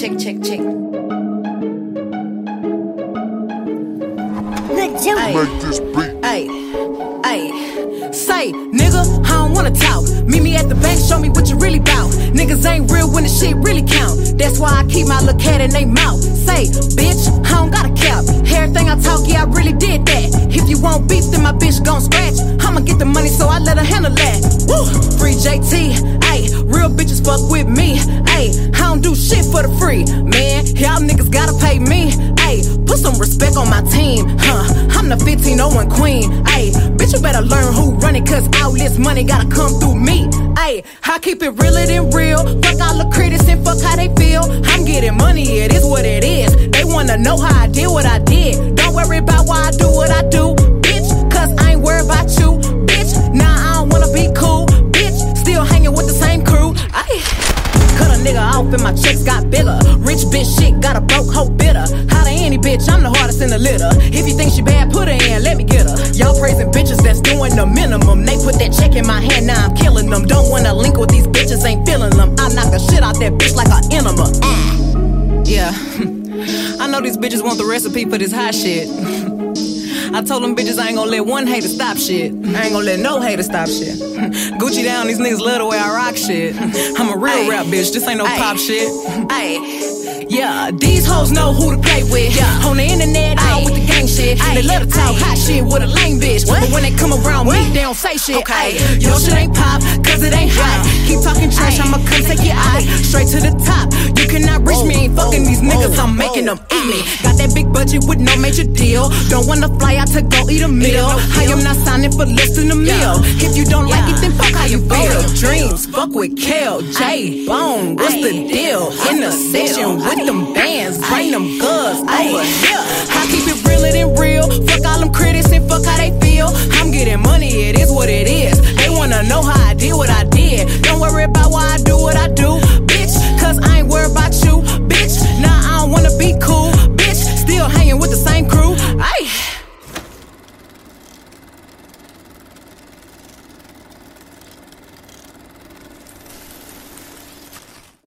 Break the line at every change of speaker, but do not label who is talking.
check, check, check. Good juice. Ay. Make this beat. Ay, ay. Say, nigga, I don't wanna talk. Meet me at the bank, show me what you really bout. Niggas ain't real when the shit really count. That's why I keep my little cat in they mouth. Say, bitch, I don't got a cap. Everything I talk, yeah, I really did that. If you want beef, then my bitch gon' scratch. I'ma get the money, so I let her handle that. Woo! Free JT, ayy. Real bitches fuck with me, ayy. I don't do shit for the free, man. Y'all niggas gotta pay me, ayy. Put some respect on my team, huh? I'm the 1501 queen, ayy. Bitch, you better learn who cause all this money gotta come through me, ayy. I keep it realer than real. Fuck all the critics and fuck how they feel. I'm getting money, it is what it is. They wanna know how I did what I did. Don't worry about why I do what I do, bitch. Cause I ain't worried about you, bitch. Nah, I don't wanna be cool, bitch. Still hanging with the same crew, ayy. Cut a nigga off and my checks got bigger. Rich bitch shit got a broke hoe bitter. How to any bitch, I'm the hardest in the litter. If you think she bad, the minimum. They put that check in my hand, now I'm killing them. Don't wanna link with these bitches, ain't feeling them. I knock the shit out that bitch like an enema. Ah. Yeah. I know these bitches want the recipe for this hot shit. I told them bitches I ain't gonna let one hater stop shit. I ain't gonna let no hater stop shit. Gucci down, these niggas love the way I rock shit. I'm a real Ay. rap bitch, this ain't no Ay. pop shit. Ay, Yeah, these hoes know who to play with. Yeah. On the internet, Ay. with the gang shit. They love to talk hot shit with a lame bitch. What? But when they come around me, they don't say shit. Okay. Ay. Your shit ain't pop, cause it ain't hot. Keep talking trash. I'ma come take your eye. Straight to the top. You cannot reach me, ain't fucking these niggas, I'm making them eat me. Got that big budget with no major deal. Don't wanna fly out to go eat a meal. I am not signing for less than a meal. If you don't like it, then fuck how you feel. Dreams, fuck with Kel, J Bone, what's the deal? In the session with them bands, bring them guns over here. I keep it realer than real. Fuck all them critics and fuck how they feel. I'm getting money, it is what it is. They wanna know how I did what I did. Don't worry about why I do what I do.